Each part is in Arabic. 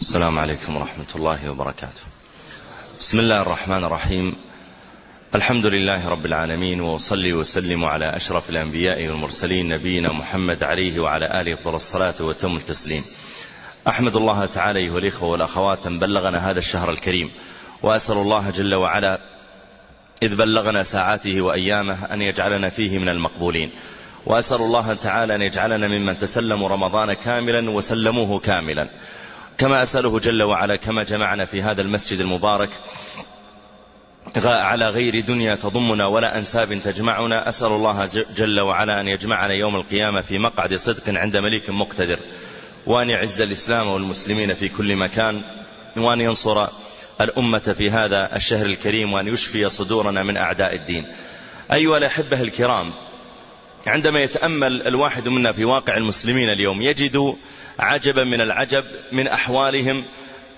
السلام عليكم ورحمة الله وبركاته. بسم الله الرحمن الرحيم. الحمد لله رب العالمين وأصلي وسلم على أشرف الأنبياء والمرسلين نبينا محمد عليه وعلى آله أفضل الصلاة وتم التسليم. أحمد الله تعالى والإخوة والأخوات أن بلغنا هذا الشهر الكريم وأسأل الله جل وعلا إذ بلغنا ساعاته وأيامه أن يجعلنا فيه من المقبولين. وأسأل الله تعالى أن يجعلنا ممن تسلموا رمضان كاملا وسلموه كاملا. كما أسأله جل وعلا كما جمعنا في هذا المسجد المبارك على غير دنيا تضمنا ولا أنساب تجمعنا. أسأل الله جل وعلا أن يجمعنا يوم القيامة في مقعد صدق عند مليك مقتدر. وأن يعز الإسلام والمسلمين في كل مكان. وأن ينصر الأمة في هذا الشهر الكريم. وأن يشفي صدورنا من أعداء الدين. أيها الأحبة الكرام عندما يتأمل الواحد منا في واقع المسلمين اليوم يجد عجبا من العجب من أحوالهم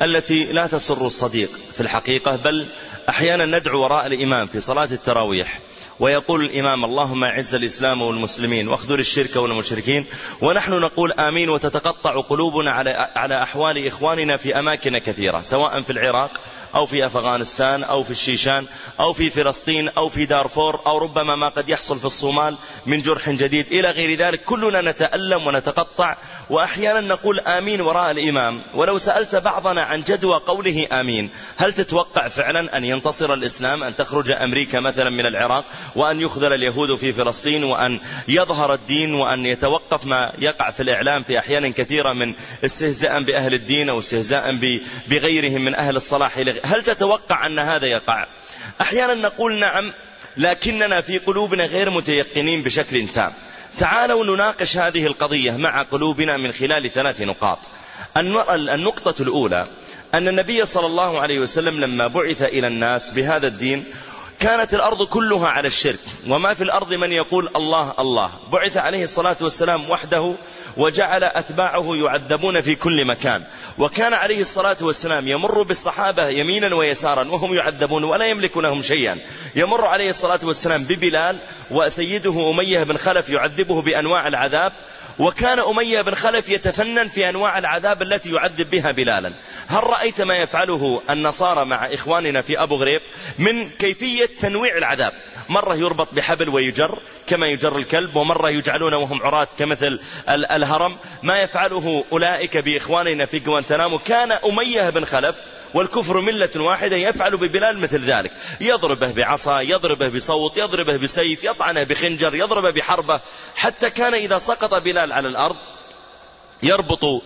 التي لا تسر الصديق في الحقيقة بل أحيانا ندعو وراء الإمام في صلاة التراويح ويقول الإمام اللهم أعز الإسلام والمسلمين واخذل الشرك والمشركين ونحن نقول آمين وتتقطع قلوبنا على على أحوال إخواننا في أماكن كثيرة سواء في العراق أو في أفغانستان أو في الشيشان أو في فلسطين أو في دارفور أو ربما ما قد يحصل في الصومال من جرح جديد. إلى غير ذلك كلنا نتألم ونتقطع وأحيانا نقول آمين وراء الإمام. ولو سألت بعضنا عن جدوى قوله آمين. هل تتوقع فعلا أن ينتصر الإسلام أن تخرج أمريكا مثلا من العراق وأن يخذل اليهود في فلسطين وأن يظهر الدين وأن يتوقف ما يقع في الإعلام في أحيان كثيرة من استهزاء بأهل الدين أو استهزاء بغيرهم من أهل الصلاح؟ هل تتوقع أن هذا يقع؟ أحيانا نقول نعم لكننا في قلوبنا غير متيقنين بشكل تام. تعالوا نناقش هذه القضية مع قلوبنا من خلال ثلاث نقاط. النقطة الأولى أن النبي صلى الله عليه وسلم لما بعث إلى الناس بهذا الدين كانت الأرض كلها على الشرك. وما في الأرض من يقول الله الله. بعث عليه الصلاة والسلام وحده وجعل أتباعه يعذبون في كل مكان. وكان عليه الصلاة والسلام يمر بالصحابة يمينا ويسارا وهم يعذبون ولا يملك لهم شيئا. يمر عليه الصلاة والسلام ببلال وسيده أمية بن خلف يعذبه بأنواع العذاب. وكان أمية بن خلف يتفنن في أنواع العذاب التي يعذب بها بلالا. هل رأيت ما يفعله النصارى مع إخواننا في أبو غريب من كيفية تنويع العذاب؟ مرة يربط بحبل ويجر كما يجر الكلب ومرة يجعلون وهم عراة كمثل الهرم. ما يفعله أولئك بإخواننا في جوانتنامو؟ كان أمية بن خلف والكفر ملة واحدة يفعل ببلال مثل ذلك. يضربه بعصا يضربه بصوت يضربه بسيف يطعنه بخنجر يضربه بحربة. حتى كان إذا سقط بلال على الأرض يربط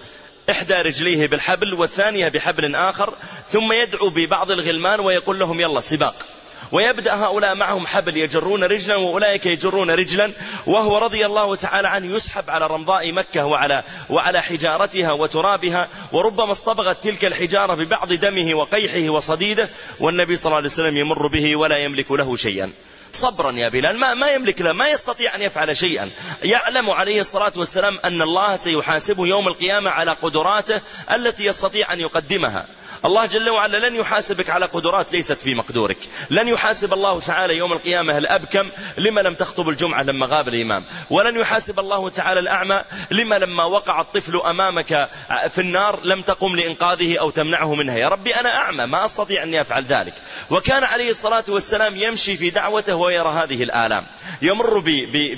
إحدى رجليه بالحبل والثانية بحبل آخر ثم يدعو ببعض الغلمان ويقول لهم يلا سباق. ويبدأ هؤلاء معهم حبل يجرون رجلا وأولئك يجرون رجلا وهو رضي الله تعالى عنه يسحب على رمضاء مكة وعلى, وعلى حجارتها وترابها وربما اصطبغت تلك الحجارة ببعض دمه وقيحه وصديده والنبي صلى الله عليه وسلم يمر به ولا يملك له شيئا. صبرا يا بلال ما, ما يملك له ما يستطيع أن يفعل شيئا. يعلم عليه الصلاة والسلام أن الله سيحاسبه يوم القيامة على قدراته التي يستطيع أن يقدمها. الله جل وعلا لن يحاسبك على قدرات ليست في مقدورك. لن يحاسب الله تعالى يوم القيامة الأبكم لما لم تخطب الجمعة لما غاب الإمام. ولن يحاسب الله تعالى الأعمى لما لما وقع الطفل أمامك في النار لم تقم لإنقاذه أو تمنعه منها. يا ربي أنا أعمى ما أستطيع أن يفعل ذلك. وكان عليه الصلاة والسلام يمشي في دعوته ويرى هذه الآلام. يمر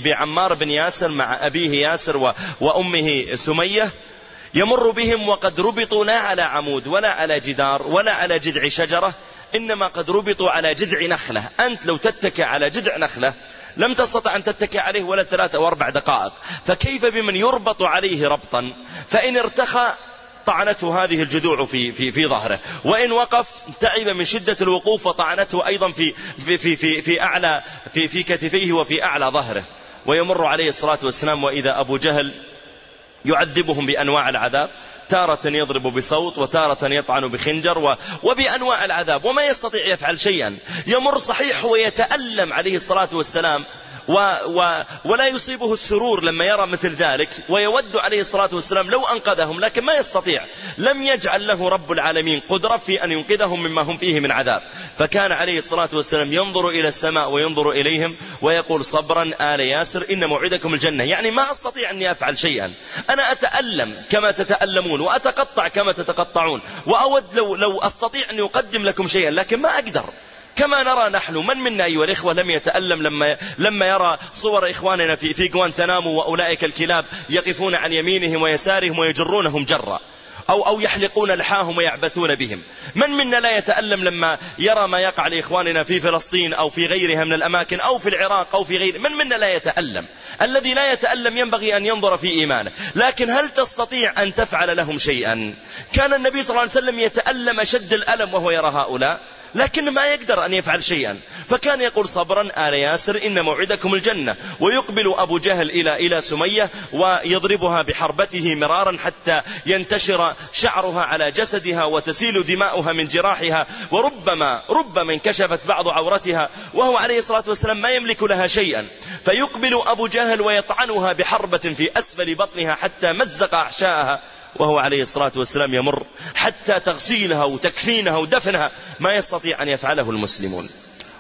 بعمار بن ياسر مع أبيه ياسر وأمه سمية. يمر بهم وقد ربطوا لا على عمود ولا على جدار ولا على جذع شجرة إنما قد ربطوا على جذع نخلة. أنت لو تتكى على جذع نخلة لم تستطع أن تتكي عليه ولا ثلاث أو أربع دقائق. فكيف بمن يربط عليه ربطا؟ فإن ارتخى طعنته هذه الجذوع في, في, في ظهره. وإن وقف تعب من شدة الوقوف وطعنته أيضا في, في, في, في, في, أعلى في, في كتفيه وفي أعلى ظهره. ويمر عليه الصلاة والسلام وإذا أبو جهل يعذبهم بأنواع العذاب تارة يضرب بصوت وتارة يطعن بخنجر وبأنواع العذاب. وما يستطيع يفعل شيئا. يمر صحيح ويتألم عليه الصلاة والسلام و و ولا يصيبه السرور لما يرى مثل ذلك. ويود عليه الصلاة والسلام لو أنقذهم لكن ما يستطيع. لم يجعل له رب العالمين قدرة في أن ينقذهم مما هم فيه من عذاب. فكان عليه الصلاة والسلام ينظر إلى السماء وينظر إليهم ويقول صبرا آل ياسر إن موعدكم الجنة. يعني ما أستطيع أني أفعل شيئا. أنا أتألم كما تتألمون. وأتقطع كما تتقطعون وأود لو, لو أستطيع أن يقدم لكم شيئا لكن ما أقدر كما نرى نحن من منا أيها الإخوة لم يتألم لما, لما يرى صور إخواننا في, في جوانتنامو وأولئك الكلاب يقفون عن يمينهم ويسارهم ويجرونهم جرا أو, أو يحلقون لحاهم ويعبثون بهم. من منا لا يتألم لما يرى ما يقع لإخواننا في فلسطين أو في غيرها من الأماكن أو في العراق أو في غير من منا لا يتألم. الذي لا يتألم ينبغي أن ينظر في إيمانه. لكن هل تستطيع أن تفعل لهم شيئا؟ كان النبي صلى الله عليه وسلم يتألم شد الألم وهو يرى هؤلاء. لكن ما يقدر أن يفعل شيئا. فكان يقول صبرا آل ياسر إن موعدكم الجنة. ويقبل أبو جهل إلى إلى سمية ويضربها بحربته مرارا حتى ينتشر شعرها على جسدها وتسيل دماؤها من جراحها. وربما ربما انكشفت بعض عورتها. وهو عليه الصلاة والسلام ما يملك لها شيئا. فيقبل أبو جهل ويطعنها بحربة في أسفل بطنها حتى مزق أحشاءها وهو عليه الصلاة والسلام يمر حتى تغسيلها وتكفينها ودفنها ما يستطيع أن يفعله المسلمون.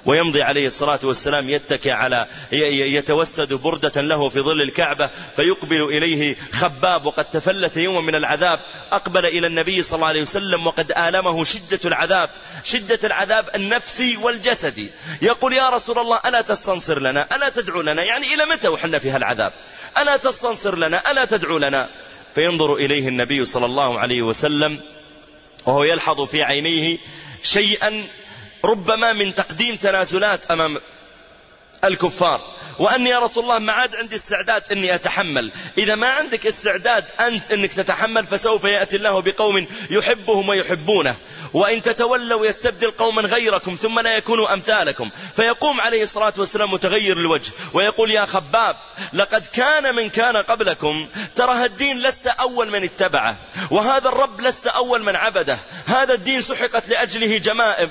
ويمضي عليه الصلاة والسلام يتكي على يتوسد بردة له في ظل الكعبة فيقبل إليه خباب وقد تفلت يوما من العذاب. أقبل إلى النبي صلى الله عليه وسلم وقد آلمه شدة العذاب. شدة العذاب النفسي والجسدي. يقول يا رسول الله ألا تستنصر لنا؟ ألا تدعو لنا؟ يعني إلى متى وحنا في هالعذاب؟ ألا تستنصر لنا؟ ألا تدعو لنا؟ فينظر إليه النبي صلى الله عليه وسلم وهو يلحظ في عينيه شيئا ربما من تقديم تنازلات أمام الكفار. وأني يا رسول الله ما عاد عندي استعداد أني أتحمل. إذا ما عندك استعداد أنت أنك تتحمل فسوف يأتي الله بقوم يحبهم ويحبونه. وإن تتولوا يستبدل قوما غيركم ثم لا يكونوا أمثالكم. فيقوم عليه الصلاة والسلام متغير الوجه ويقول يا خباب لقد كان من كان قبلكم ترى الدين لست أول من اتبعه وهذا الرب لست أول من عبده. هذا الدين سحقت لأجله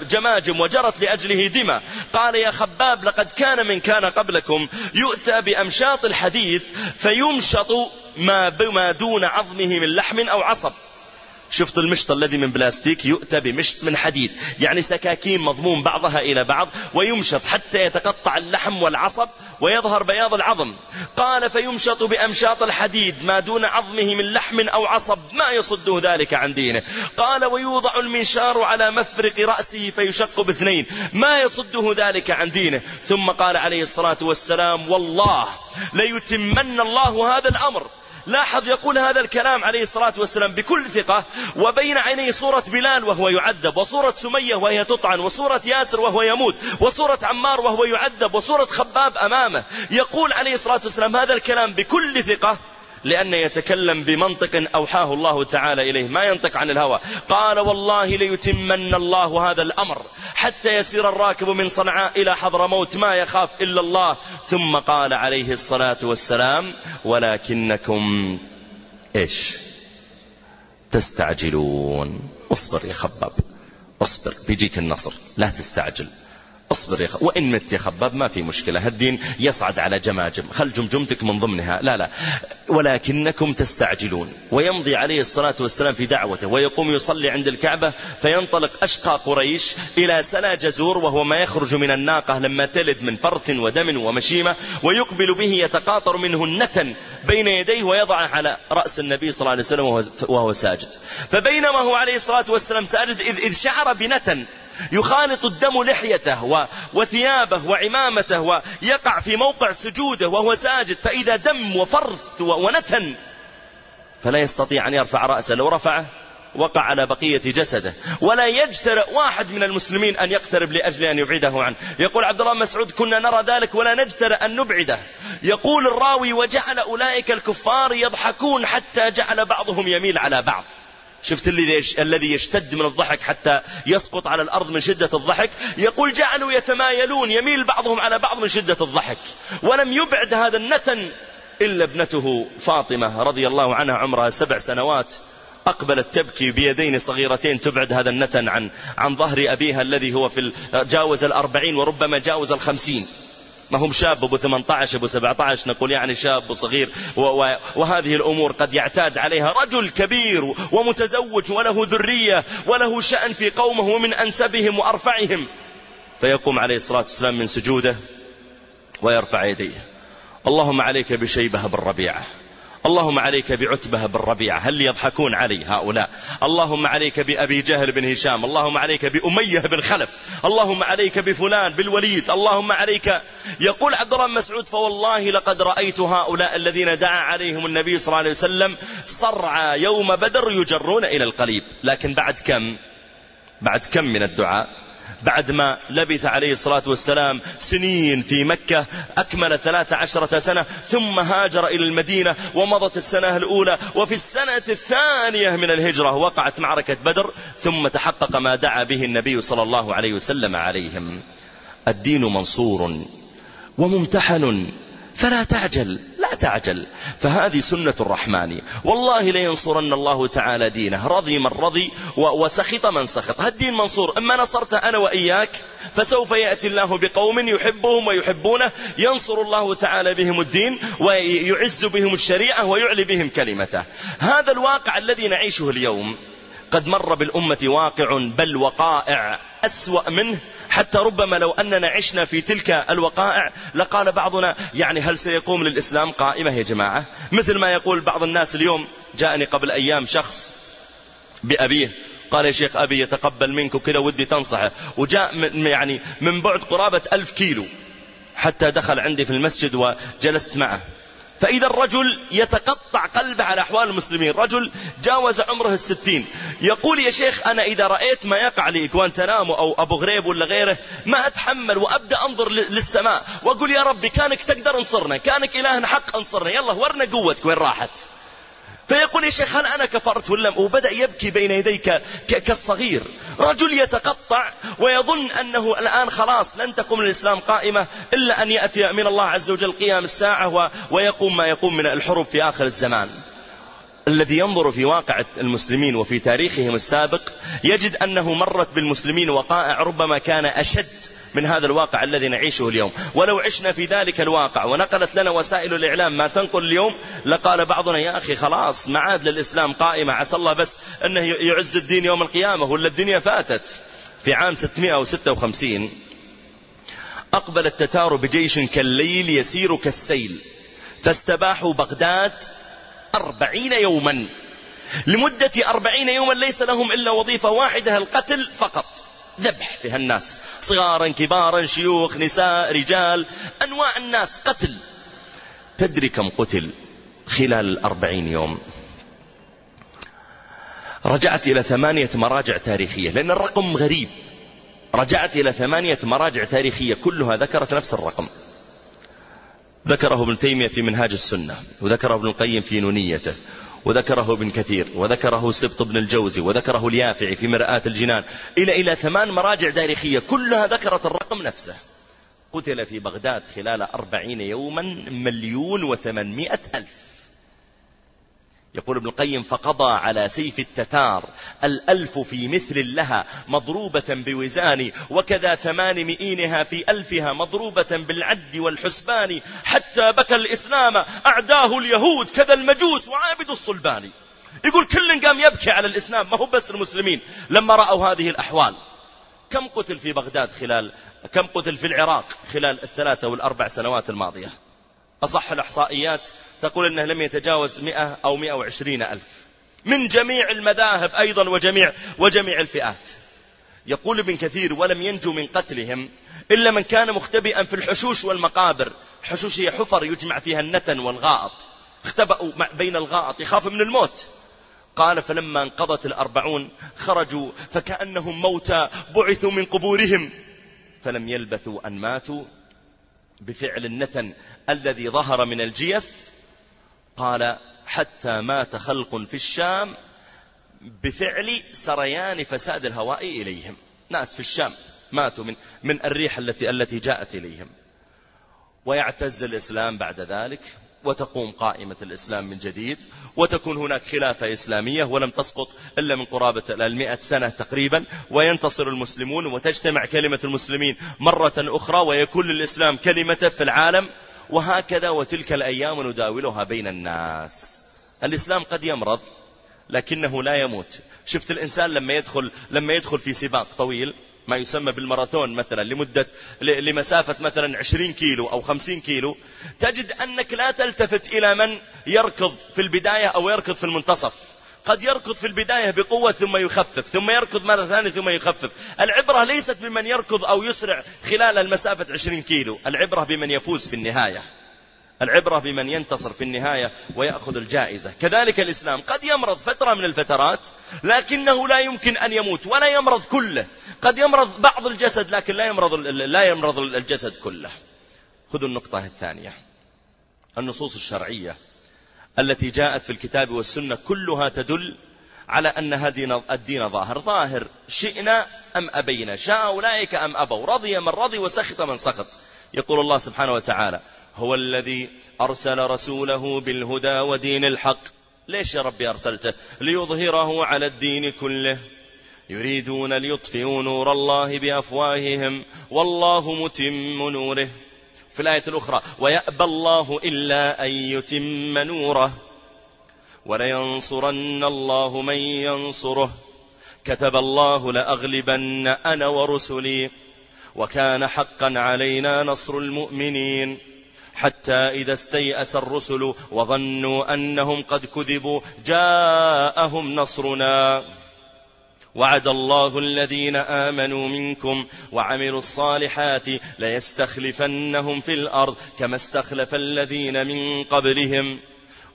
جماجم وجرت لأجله دمى قال يا خباب لقد كان من كان قبلكم يؤتى بأمشاط الحديث فيمشط ما بما دون عظمه من لحم أو عصب. شفت المشط الذي من بلاستيك يؤتى بمشط من حديد. يعني سكاكين مضموم بعضها إلى بعض ويمشط حتى يتقطع اللحم والعصب ويظهر بياض العظم. قال فيمشط بأمشاط الحديد ما دون عظمه من لحم أو عصب ما يصده ذلك عن دينه. قال ويوضع المنشار على مفرق رأسه فيشق باثنين ما يصده ذلك عن دينه. ثم قال عليه الصلاة والسلام والله ليتمن الله هذا الأمر. لاحظ يقول هذا الكلام عليه الصلاة والسلام بكل ثقة وبين عينيه صورة بلال وهو يعذب وصورة سمية وهي تطعن وصورة ياسر وهو يموت وصورة عمار وهو يعذب وصورة خباب أمامه. يقول عليه الصلاة والسلام هذا الكلام بكل ثقة لأن يتكلم بمنطق أوحاه الله تعالى إليه. ما ينطق عن الهوى. قال والله ليتمن الله هذا الأمر حتى يسير الراكب من صنعاء إلى حضر موت ما يخاف إلا الله. ثم قال عليه الصلاة والسلام ولكنكم إيش؟ تستعجلون. اصبر يا خباب. اصبر. بيجيك النصر. لا تستعجل. اصبر يا خ... وإن مت يا خباب ما في مشكلة. هالدين يصعد على جماجم. خل جمجمتك من ضمنها. لا لا. ولكنكم تستعجلون. ويمضي عليه الصلاة والسلام في دعوته. ويقوم يصلي عند الكعبة فينطلق أشقى قريش إلى سلا جزور وهو ما يخرج من الناقة لما تلد من فرث ودم ومشيمة. ويقبل به يتقاطر منه النتن بين يديه ويضعه على رأس النبي صلى الله عليه وسلم وهو ساجد. فبينما هو عليه الصلاة والسلام ساجد إذ, إذ شعر بنتن. يخالط الدم لحيته وثيابه وعمامته ويقع في موقع سجوده وهو ساجد. فإذا دم وفرث ونتن فلا يستطيع أن يرفع رأسه. لو رفعه وقع على بقية جسده. ولا يجترئ واحد من المسلمين أن يقترب لأجل أن يبعده عنه. يقول عبد الله مسعود كنا نرى ذلك ولا نجترئ أن نبعده. يقول الراوي وجعل أولئك الكفار يضحكون حتى جعل بعضهم يميل على بعض. شفت الذي يشتد من الضحك حتى يسقط على الأرض من شدة الضحك؟ يقول جعلوا يتمايلون يميل بعضهم على بعض من شدة الضحك. ولم يبعد هذا النتن إلا ابنته فاطمة رضي الله عنها عمرها سبع سنوات. أقبلت تبكي بيدين صغيرتين تبعد هذا النتن عن عن ظهر أبيها الذي هو في جاوز الأربعين وربما جاوز الخمسين. ما هم شاب أبو 18 أبو 17 نقول يعني شاب وصغير وهذه الأمور قد يعتاد عليها رجل كبير ومتزوج وله ذرية وله شأن في قومه ومن أنسبهم وأرفعهم. فيقوم عليه الصلاة والسلام من سجوده ويرفع يديه. اللهم عليك بشيبة بالربيعة. اللهم عليك بعتبة بن ربيعة هل يضحكون علي هؤلاء؟ اللهم عليك بأبي جهل بن هشام اللهم عليك بأمية بن خلف اللهم عليك بفلان بالوليد اللهم عليك يقول عبد الله مسعود فوالله لقد رأيت هؤلاء الذين دعا عليهم النبي صلى الله عليه وسلم صرعى يوم بدر يجرون إلى القليب لكن بعد كم؟ بعد كم من الدعاء؟ بعد ما لبث عليه الصلاة والسلام سنين في مكة أكمل ثلاث عشرة سنة ثم هاجر إلى المدينة ومضت السنة الأولى وفي السنة الثانية من الهجرة وقعت معركة بدر ثم تحقق ما دعا به النبي صلى الله عليه وسلم عليهم. الدين منصور وممتحن فلا تعجل. لا تعجل. فهذه سنة الرحمن. والله لينصرن الله تعالى دينه. رضي من رضي وسخط من سخط. هالدين منصور. أما نصرت أنا وإياك فسوف يأتي الله بقوم يحبهم ويحبونه. ينصر الله تعالى بهم الدين ويعز بهم الشريعة ويعلي بهم كلمته. هذا الواقع الذي نعيشه اليوم. قد مر بالأمة واقع بل وقائع. أسوأ منه. حتى ربما لو أننا عشنا في تلك الوقائع لقال بعضنا يعني هل سيقوم للإسلام قائمة يا جماعة؟ مثل ما يقول بعض الناس اليوم جاءني قبل أيام شخص بأبيه قال يا شيخ أبي يتقبل منك وكذا ودي تنصحه. وجاء من يعني من بعد قرابة ألف كيلو. حتى دخل عندي في المسجد وجلست معه. فإذا الرجل يتقطع قلبه على أحوال المسلمين رجل جاوز عمره الستين يقول يا شيخ أنا إذا رأيت ما يقع تنام أو أبو غريب ولا غيره ما أتحمل وأبدأ أنظر للسماء وأقول يا ربي كانك تقدر انصرنا كانك إلهنا حق انصرنا يلا ورنا قوتك وين راحت؟ فيقول يا شيخ هل أنا كفرت ولا وبدأ يبكي بين يديك كالصغير. رجل يتقطع ويظن أنه الآن خلاص لن تقوم الإسلام قائمة إلا أن يأتي من الله عز وجل قيام الساعة ويقوم ما يقوم من الحروب في آخر الزمان. الذي ينظر في واقع المسلمين وفي تاريخهم السابق يجد أنه مرت بالمسلمين وقائع ربما كان أشد من هذا الواقع الذي نعيشه اليوم. ولو عشنا في ذلك الواقع ونقلت لنا وسائل الإعلام ما تنقل اليوم لقال بعضنا يا أخي خلاص معاد للإسلام قائمة عسى الله بس أنه يعز الدين يوم القيامة ولا الدنيا فاتت. في عام 656 أقبل التتار بجيش كالليل يسير كالسيل. فاستباحوا بغداد أربعين يوما. لمدة أربعين يوما ليس لهم إلا وظيفة واحدة القتل فقط. ذبح في هالناس صغارا كبارا شيوخ نساء رجال. أنواع الناس. قتل. تدري كم قتل خلال الأربعين يوم؟ رجعت إلى ثمانية مراجع تاريخية لأن الرقم غريب. رجعت إلى ثمانية مراجع تاريخية كلها ذكرت نفس الرقم. ذكره ابن تيمية في منهاج السنة وذكره ابن القيم في نونيته. وذكره ابن كثير وذكره سبط بن الجوزي وذكره اليافعي في مرآة الجنان إلى إلى ثمان مراجع تاريخية كلها ذكرت الرقم نفسه. قتل في بغداد خلال أربعين يوما مليون وثمانمائة ألف. يقول ابن القيم فقضى على سيف التتار الألف في مثل لها مضروبة بوزان وكذا ثمان مئينها في ألفها مضروبة بالعد والحسبان حتى بكى الإسلام أعداه اليهود كذا المجوس وعابد الصلبان. يقول كل قام يبكي على الإسلام ما هو بس المسلمين. لما رأوا هذه الأحوال كم قتل في بغداد خلال كم قتل في العراق خلال الثلاثة والأربع سنوات الماضية؟ أصح الأحصائيات تقول أنه لم يتجاوز مئة أو مئة وعشرين ألف. من جميع المذاهب أيضا وجميع, وجميع الفئات. يقول ابن كثير ولم ينجو من قتلهم إلا من كان مختبئا في الحشوش والمقابر. الحشوش هي حفر يجمع فيها النتن والغائط. اختبأوا بين الغائط يخاف من الموت. قال فلما انقضت الأربعون خرجوا فكأنهم موتى بعثوا من قبورهم. فلم يلبثوا أن ماتوا بفعل النتن الذي ظهر من الجيف قال حتى مات خلق في الشام بفعل سريان فساد الهواء إليهم. ناس في الشام ماتوا من, من الريح التي, التي جاءت إليهم. ويعتز الإسلام بعد ذلك. وتقوم قائمة الإسلام من جديد وتكون هناك خلافة إسلامية ولم تسقط إلا من قرابة المئة سنة تقريبا وينتصر المسلمون وتجتمع كلمة المسلمين مرة أخرى ويكون للإسلام كلمة في العالم وهكذا وتلك الأيام نداولها بين الناس. الإسلام قد يمرض لكنه لا يموت. شفت الإنسان لما يدخل, لما يدخل في سباق طويل ما يسمى بالماراثون مثلا لمدة لمسافة مثلا 20 كيلو أو 50 كيلو. تجد أنك لا تلتفت إلى من يركض في البداية أو يركض في المنتصف. قد يركض في البداية بقوة ثم يخفف ثم يركض مرة ثانية ثم يخفف. العبرة ليست بمن يركض أو يسرع خلال المسافة 20 كيلو العبرة بمن يفوز في النهاية. العبرة بمن ينتصر في النهاية ويأخذ الجائزة. كذلك الإسلام قد يمرض فترة من الفترات لكنه لا يمكن أن يموت ولا يمرض كله. قد يمرض بعض الجسد لكن لا يمرض, لا يمرض الجسد كله. خذوا النقطة الثانية. النصوص الشرعية التي جاءت في الكتاب والسنة كلها تدل على أن هذه الدين ظاهر. ظاهر شئنا أم أبينا. شاء أولئك أم أبوا. رضي من رضي وسخط من سخط. يقول الله سبحانه وتعالى هو الذي أرسل رسوله بالهدى ودين الحق. ليش يا ربي أرسلته؟ ليظهره على الدين كله. يريدون ليطفئوا نور الله بأفواههم والله متم نوره. في الآية الأخرى ويأبى الله إلا أن يتم نوره. ولينصرن الله من ينصره. كتب الله لأغلبن أنا ورسلي. وكان حقا علينا نصر المؤمنين. حتى إذا استيأس الرسل وظنوا أنهم قد كذبوا جاءهم نصرنا. وعد الله الذين آمنوا منكم وعملوا الصالحات ليستخلفنهم في الأرض كما استخلف الذين من قبلهم.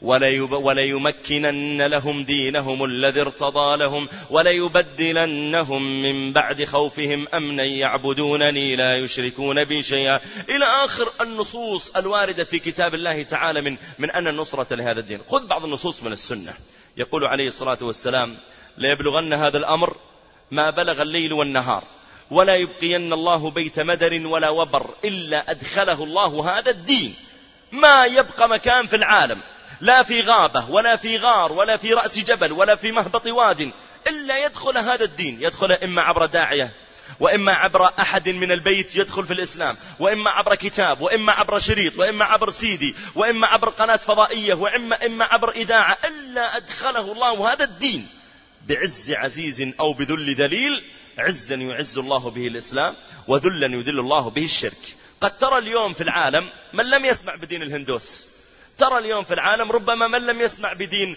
وليمكنن لهم دينهم الذي ارتضى لهم وليبدلنهم من بعد خوفهم أمنا يعبدونني لا يشركون بي شيئا. إلى آخر النصوص الواردة في كتاب الله تعالى من, من أن النصرة لهذا الدين. خذ بعض النصوص من السنة. يقول عليه الصلاة والسلام ليبلغن هذا الأمر ما بلغ الليل والنهار ولا يبقين الله بيت مدر ولا وبر إلا أدخله الله هذا الدين. ما يبقى مكان في العالم. لا في غابة ولا في غار ولا في رأس جبل ولا في مهبط واد إلا يدخل هذا الدين يدخل إما عبر داعية وإما عبر أحد من البيت يدخل في الإسلام وإما عبر كتاب وإما عبر شريط وإما عبر سيدي وإما عبر قناة فضائية وإما إما عبر إذاعة إلا أدخله الله هذا الدين بعز عزيز أو بذل ذليل عزا يعز الله به الإسلام وذلا يذل الله به الشرك. قد ترى اليوم في العالم من لم يسمع بدين الهندوس؟ ترى اليوم في العالم ربما من لم يسمع بدين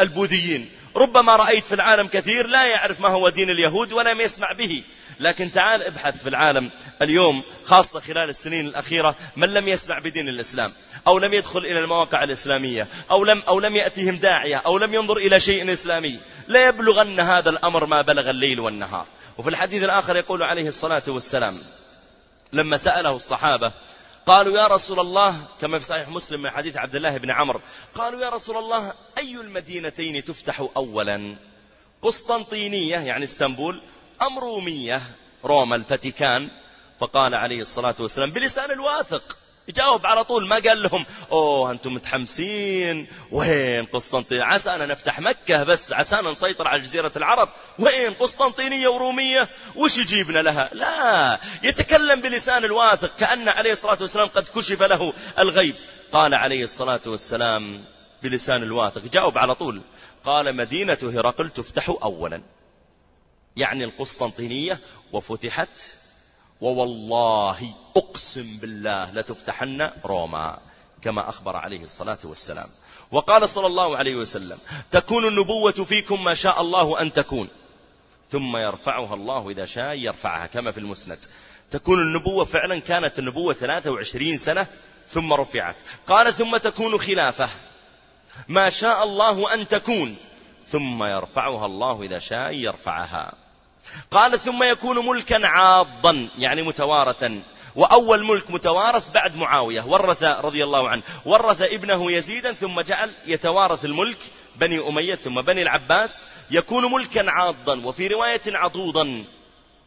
البوذيين. ربما رأيت في العالم كثير لا يعرف ما هو دين اليهود ولم يسمع به. لكن تعال ابحث في العالم اليوم خاصة خلال السنين الأخيرة من لم يسمع بدين الإسلام أو لم يدخل إلى المواقع الإسلامية أو لم, أو لم يأتيهم داعية أو لم ينظر إلى شيء إسلامي. لا يبلغن هذا الأمر ما بلغ الليل والنهار. وفي الحديث الآخر يقول عليه الصلاة والسلام لما سأله الصحابة قالوا يا رسول الله كما في صحيح مسلم من حديث عبد الله بن عمرو قالوا يا رسول الله أي المدينتين تفتح أولا؟ قسطنطينية يعني إسطنبول أم رومية روما الفاتيكان؟ فقال عليه الصلاة والسلام بلسان الواثق. يجاوب على طول ما قال لهم أوه أنتم متحمسين وين قسطنطينية؟ عسانا نفتح مكة بس عسانا نسيطر على جزيرة العرب. وين قسطنطينية ورومية؟ وش يجيبنا لها؟ لا يتكلم بلسان الواثق كأن عليه الصلاة والسلام قد كشف له الغيب. قال عليه الصلاة والسلام بلسان الواثق جاوب على طول. قال مدينة هرقل تفتح أولا. يعني القسطنطينية وفتحت ووالله أقسم بالله لتفتحن روما كما أخبر عليه الصلاة والسلام. وقال صلى الله عليه وسلم تكون النبوة فيكم ما شاء الله أن تكون. ثم يرفعها الله إذا شاء يرفعها كما في المسند. تكون النبوة فعلا كانت النبوة 23 سنة ثم رفعت. قال ثم تكون خلافة. ما شاء الله أن تكون. ثم يرفعها الله إذا شاء يرفعها. قال ثم يكون ملكا عاضا يعني متوارثا. وأول ملك متوارث بعد معاوية ورث رضي الله عنه. ورث ابنه يزيدا ثم جعل يتوارث الملك بني أمية ثم بني العباس. يكون ملكا عاضا وفي رواية عضوضا.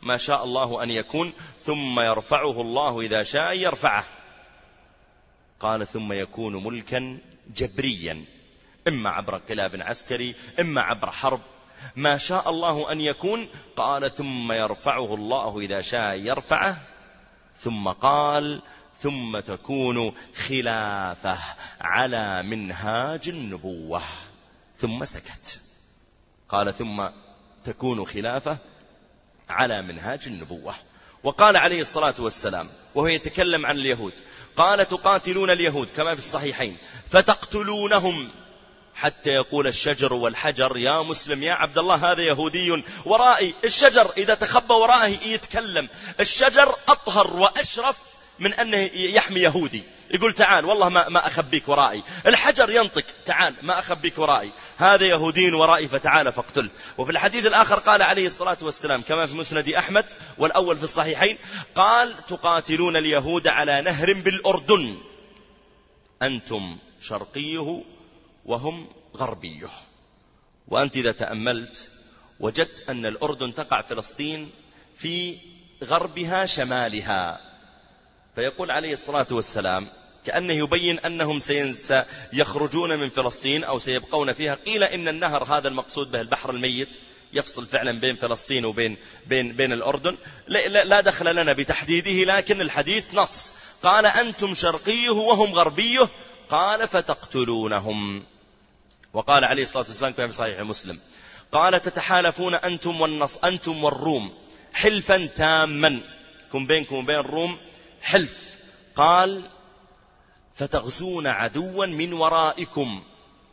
ما شاء الله أن يكون ثم يرفعه الله إذا شاء يرفعه. قال ثم يكون ملكا جبريا. إما عبر انقلاب عسكري إما عبر حرب. ما شاء الله أن يكون؟ قال ثم يرفعه الله إذا شاء يرفعه ثم قال ثم تكون خلافة على منهاج النبوة. ثم سكت. قال ثم تكون خلافة على منهاج النبوة. وقال عليه الصلاة والسلام وهو يتكلم عن اليهود قال تقاتلون اليهود كما في الصحيحين فتقتلونهم. حتى يقول الشجر والحجر يا مسلم يا عبد الله هذا يهودي ورائي الشجر إذا تخبى ورائه يتكلم. الشجر أطهر وأشرف من أنه يحمي يهودي. يقول تعال والله ما, ما أخبيك ورائي. الحجر ينطق تعال ما أخبيك ورائي. هذا يهودي ورائي فتعال فاقتل. وفي الحديث الآخر قال عليه الصلاة والسلام كما في مسند أحمد والأول في الصحيحين قال تقاتلون اليهود على نهر بالأردن. أنتم شرقيه وهم غربيه. وأنت إذا تأملت وجدت أن الأردن تقع فلسطين في غربها شمالها. فيقول عليه الصلاة والسلام كأنه يبين أنهم سيخرجون من فلسطين أو سيبقون فيها. قيل إن النهر هذا المقصود به البحر الميت. يفصل فعلا بين فلسطين وبين بين بين الأردن. لا دخل لنا بتحديده لكن الحديث نص. قال أنتم شرقيه وهم غربيه. قال فتقتلونهم. وقال عليه الصلاة والسلام كما في صحيح مسلم قال تتحالفون أنتم والنص أنتم والروم حلفا تاما. كن بينكم وبين الروم حلف. قال فتغزون عدوا من ورائكم.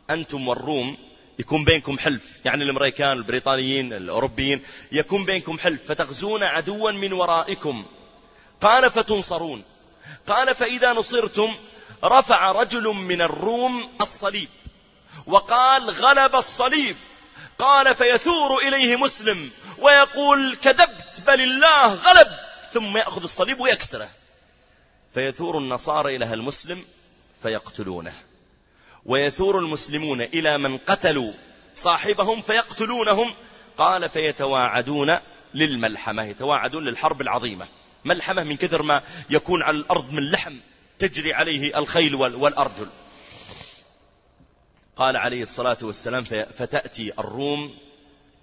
أنتم والروم يكون بينكم حلف. يعني الأمريكان البريطانيين الأوروبيين يكون بينكم حلف. فتغزون عدوا من ورائكم. قال فتنصرون. قال فإذا نصرتم رفع رجل من الروم الصليب. وقال غلب الصليب. قال فيثور إليه مسلم ويقول كذبت بل الله غلب. ثم يأخذ الصليب ويكسره. فيثور النصارى إلى المسلم فيقتلونه. ويثور المسلمون إلى من قتلوا صاحبهم فيقتلونهم. قال فيتواعدون للملحمة يتواعدون للحرب العظيمة. ملحمة من كثر ما يكون على الأرض من لحم تجري عليه الخيل والأرجل. قال عليه الصلاة والسلام فتأتي الروم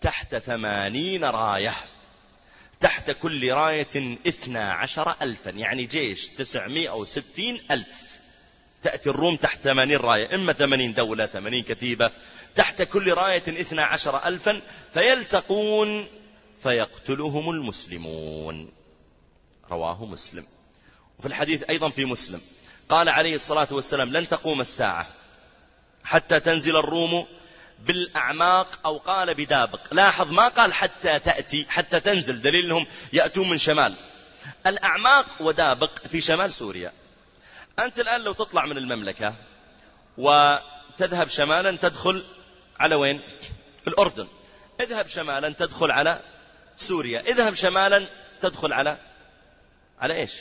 تحت ثمانين راية تحت كل راية اثنا عشر ألفا يعني جيش تسعمائة وستين ألف. تأتي الروم تحت ثمانين راية إما ثمانين دولة ثمانين كتيبة تحت كل راية اثنا عشر ألفا فيلتقون فيقتلهم المسلمون. رواه مسلم. وفي الحديث أيضا في مسلم. قال عليه الصلاة والسلام لن تقوم الساعة. حتى تنزل الروم بالأعماق أو قال بدابق. لاحظ ما قال حتى تأتي حتى تنزل. دليل أنهم يأتون من شمال. الأعماق ودابق في شمال سوريا. أنت الآن لو تطلع من المملكة وتذهب شمالا تدخل على وين؟ الأردن. اذهب شمالا تدخل على سوريا. اذهب شمالا تدخل على على إيش؟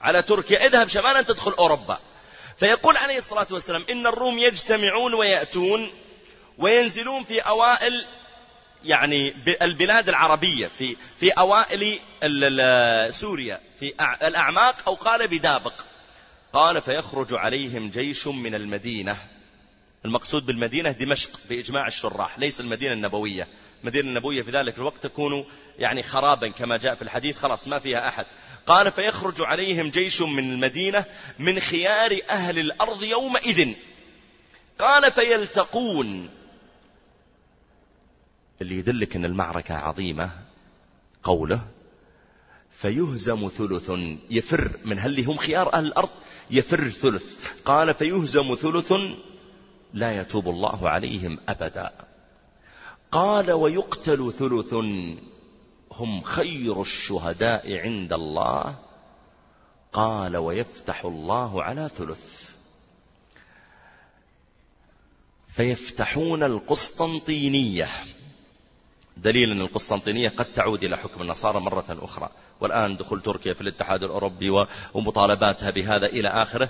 على تركيا. اذهب شمالا تدخل أوروبا. فيقول عليه الصلاة والسلام إن الروم يجتمعون ويأتون وينزلون في أوائل يعني البلاد العربية في في أوائل سوريا في الأعماق أو قال بدابق. قال فيخرج عليهم جيش من المدينة. المقصود بالمدينة دمشق بإجماع الشراح ليس المدينة النبوية. المدينة النبوية في ذلك الوقت تكون يعني خرابا كما جاء في الحديث خلاص ما فيها أحد. قال فيخرج عليهم جيش من المدينة من خيار أهل الأرض يومئذ. قال فيلتقون. اللي يدلك أن المعركة عظيمة قوله فيهزم ثلث. يفر من هل هم خيار أهل الأرض؟ يفر ثلث. قال فيهزم ثلث لا يتوب الله عليهم أبدا. قال ويقتل ثلث هم خير الشهداء عند الله. قال ويفتح الله على ثلث. فيفتحون القسطنطينية. دليل أن القسطنطينية قد تعود إلى حكم النصارى مرة أخرى. والآن دخول تركيا في الاتحاد الأوروبي ومطالباتها بهذا إلى آخره.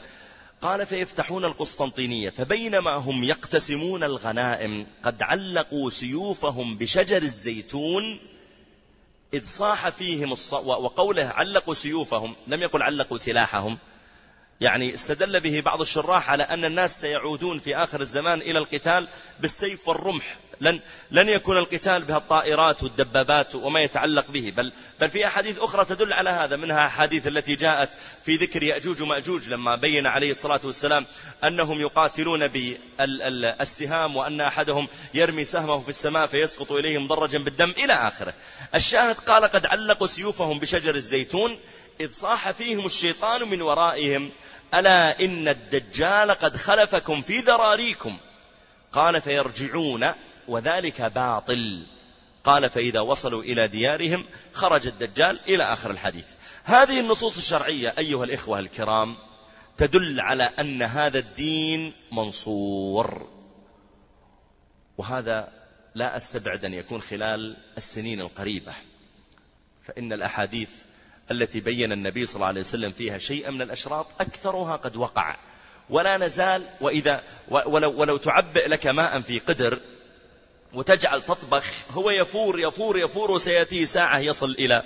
قال فيفتحون القسطنطينية فبينما هم يقتسمون الغنائم قد علقوا سيوفهم بشجر الزيتون إذ صاح فيهم الص... وقوله علقوا سيوفهم لم يقل علقوا سلاحهم. يعني استدل به بعض الشراح على أن الناس سيعودون في آخر الزمان إلى القتال بالسيف والرمح. لن, لن يكون القتال بها الطائرات والدبابات وما يتعلق به. بل, بل في أحاديث أخرى تدل على هذا منها أحاديث التي جاءت في ذكر يأجوج ومأجوج لما بين عليه الصلاة والسلام أنهم يقاتلون بالسهام وأن أحدهم يرمي سهمه في السماء فيسقط إليه مضرجا بالدم إلى آخره. الشاهد قال قد علقوا سيوفهم بشجر الزيتون إذ صاح فيهم الشيطان من ورائهم ألا إن الدجال قد خلفكم في ذراريكم؟ قال فيرجعون وذلك باطل. قال فإذا وصلوا إلى ديارهم خرج الدجال إلى آخر الحديث. هذه النصوص الشرعية أيها الإخوة الكرام تدل على أن هذا الدين منصور. وهذا لا أستبعد أن يكون خلال السنين القريبة. فإن الأحاديث التي بين النبي صلى الله عليه وسلم فيها شيئا من الأشراط أكثرها قد وقع. ولا نزال وإذا ولو, ولو تعبئ لك ماء في قدر وتجعل تطبخ هو يفور يفور يفور وسيأتيه ساعة يصل إلى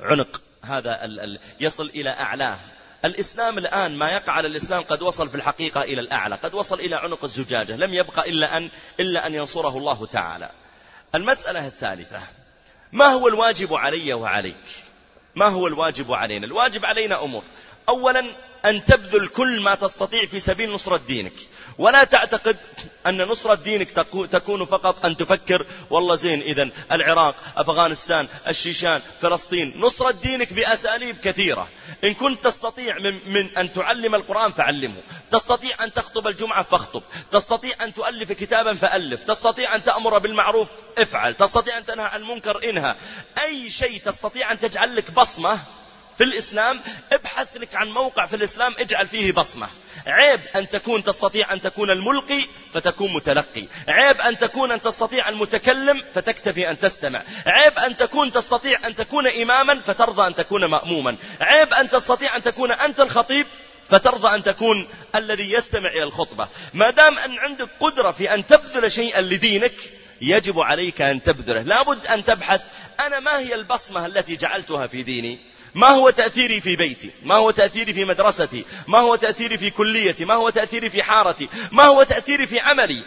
عنق. هذا ال ال يصل إلى أعلاه الإسلام الآن ما يقع على الإسلام قد وصل في الحقيقة إلى الأعلى قد وصل إلى عنق الزجاجة. لم يبقى إلا أن, إلا أن ينصره الله تعالى. المسألة الثالثة ما هو الواجب علي وعليك؟ ما هو الواجب علينا؟ الواجب علينا أمور. أولا أن تبذل كل ما تستطيع في سبيل نصرة دينك. ولا تعتقد أن نصرة دينك تكون فقط أن تفكر والله زين إذا العراق أفغانستان الشيشان فلسطين نصرة دينك بأساليب كثيرة. إن كنت تستطيع من, من أن تعلم القرآن فعلمه. تستطيع أن تخطب الجمعة فاخطب. تستطيع أن تؤلف كتابا فألف. تستطيع أن تأمر بالمعروف افعل. تستطيع أن تنهى عن المنكر انهى. أي شيء تستطيع أن تجعل لك بصمة في الإسلام ابحث لك عن موقع في الإسلام اجعل فيه بصمة. عيب أن تكون تستطيع أن تكون الملقي فتكون متلقي. عيب أن تكون أن تستطيع المتكلم فتكتفي أن تستمع. عيب أن تكون تستطيع أن تكون إماما فترضى أن تكون مأموما. عيب أن تستطيع أن تكون أنت الخطيب فترضى أن تكون الذي يستمع إلى الخطبة. ما دام أن عندك قدرة في أن تبذل شيئا لدينك يجب عليك أن تبذله. لابد أن تبحث أنا ما هي البصمة التي جعلتها في ديني؟ ما هو تأثيري في بيتي؟ ما هو تأثيري في مدرستي؟ ما هو تأثيري في كليتي؟ ما هو تأثيري في حارتي؟ ما هو تأثيري في عملي؟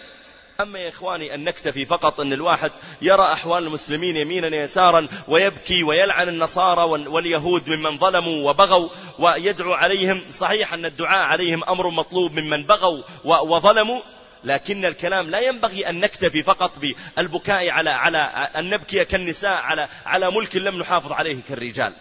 أما يا إخواني أن نكتفي فقط أن الواحد يرى أحوال المسلمين يمينا يسارا ويبكي ويلعن النصارى واليهود ممن ظلموا وبغوا ويدعو عليهم. صحيح أن الدعاء عليهم أمر مطلوب ممن بغوا وظلموا لكن الكلام لا ينبغي أن نكتفي فقط بالبكاء على على أن نبكي كالنساء على على ملك لم نحافظ عليه كالرجال.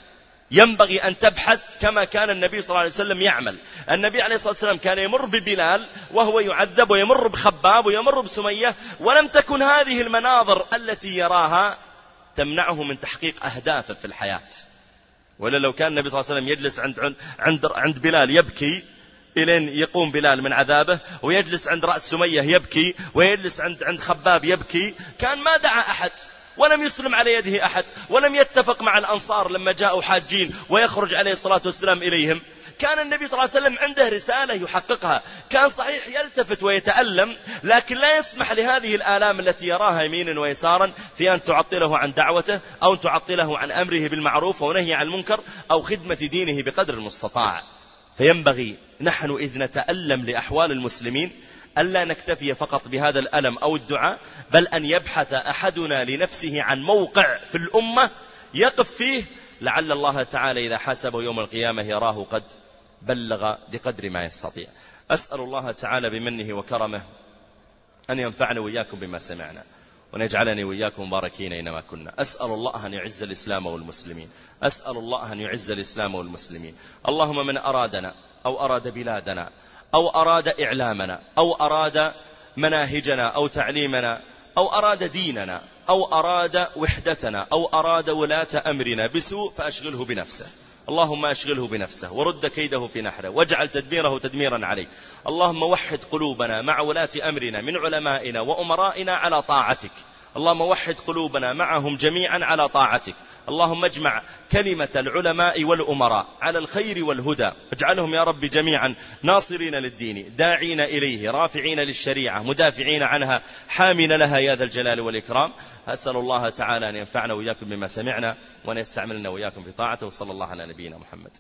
ينبغي أن تبحث كما كان النبي صلى الله عليه وسلم يعمل. النبي عليه الصلاة والسلام كان يمر ببلال وهو يعذب ويمر بخباب ويمر بسمية ولم تكن هذه المناظر التي يراها تمنعه من تحقيق أهدافه في الحياة. ولا لو كان النبي صلى الله عليه وسلم يجلس عند, عند, عند بلال يبكي إلين يقوم بلال من عذابه ويجلس عند رأس سمية يبكي ويجلس عند عند خباب يبكي كان ما دعا أحد. ولم يسلم على يده أحد ولم يتفق مع الأنصار لما جاءوا حاجين ويخرج عليه الصلاة والسلام إليهم. كان النبي صلى الله عليه وسلم عنده رسالة يحققها. كان صحيح يلتفت ويتألم لكن لا يسمح لهذه الآلام التي يراها يمينا ويسارا في أن تعطله عن دعوته أو تعطله عن أمره بالمعروف ونهي عن المنكر أو خدمة دينه بقدر المستطاع. فينبغي نحن إذ نتألم لأحوال المسلمين ألا نكتفي فقط بهذا الألم أو الدعاء بل أن يبحث أحدنا لنفسه عن موقع في الأمة يقف فيه لعل الله تعالى إذا حاسبه يوم القيامة يراه قد بلغ بقدر ما يستطيع. أسأل الله تعالى بمنه وكرمه أن ينفعني وإياكم بما سمعنا ونجعلني وإياكم مباركين أينما كنا. أسأل الله أن يعز الإسلام والمسلمين. أسأل الله أن يعز الإسلام والمسلمين. اللهم من أرادنا أو أراد بلادنا أو أراد إعلامنا أو أراد مناهجنا أو تعليمنا أو أراد ديننا أو أراد وحدتنا أو أراد ولاة أمرنا بسوء فأشغله بنفسه. اللهم أشغله بنفسه ورد كيده في نحره واجعل تدميره تدميرا عليه. اللهم وحد قلوبنا مع ولاة أمرنا من علمائنا وأمرائنا على طاعتك. اللهم وحد قلوبنا معهم جميعا على طاعتك. اللهم اجمع كلمة العلماء والأمراء على الخير والهدى. اجعلهم يا رب جميعا ناصرين للدين داعين إليه رافعين للشريعة مدافعين عنها حامين لها يا ذا الجلال والإكرام. أسأل الله تعالى أن ينفعنا وإياكم بما سمعنا وأن يستعملنا وإياكم في طاعته وصلى الله على نبينا محمد.